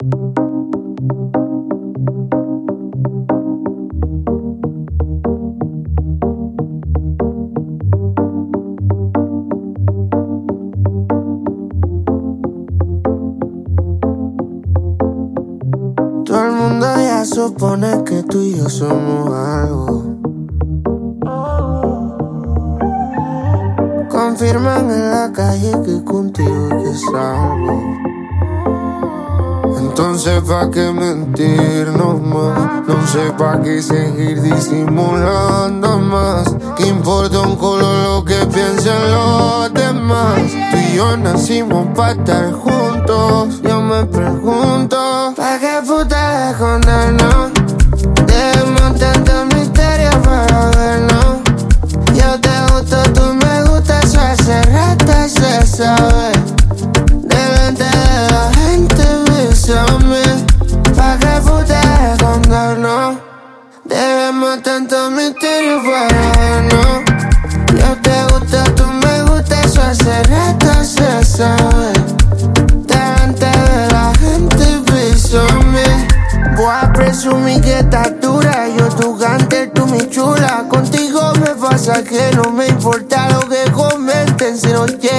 Todo el mundo ya supone que tú y yo somos algo. Confirman en la calle que contigo que salgo. Entonces, ¿pa' qué mentirnos más? No sé pa' qué seguir disimulando más. ¿Qué importa un culo lo que piensen los demás? Tú y yo nacimos pa' estar juntos. Yo me pregunto, bésame. Pa' que puta escondernos. Dejemos tanto misterio para vernos. Yo te gusto, tú me gustas, eso hace rato se sabe. Delante de la gente, bésame. Voy a presumir que estás dura. Yo tu gante, tú mi chula. Contigo me pasa que no me importa lo que comenten. Si no llegan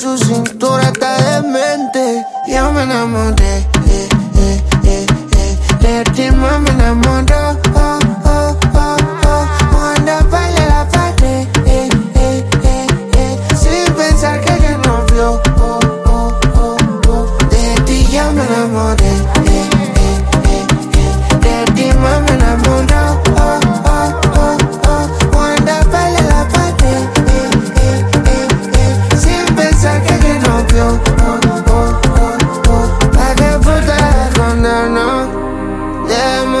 Su cintura está demente. Yo me enamoré.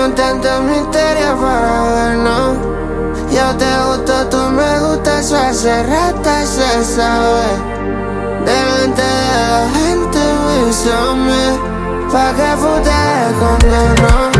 Dejemos tanto misterio para vernos. Yo te gusto, tú me gustas, eso hace rato se sabe. Delante de la gente, bésame. Pa' que puta escondernos.